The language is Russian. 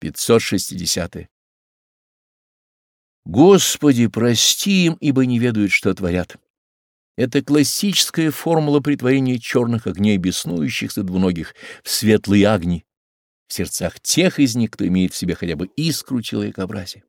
560. -е. Господи, прости им, ибо не ведают, что творят. Это классическая формула притворения черных огней беснующихся двуногих в светлые огни в сердцах тех из них, кто имеет в себе хотя бы искру человекообразия.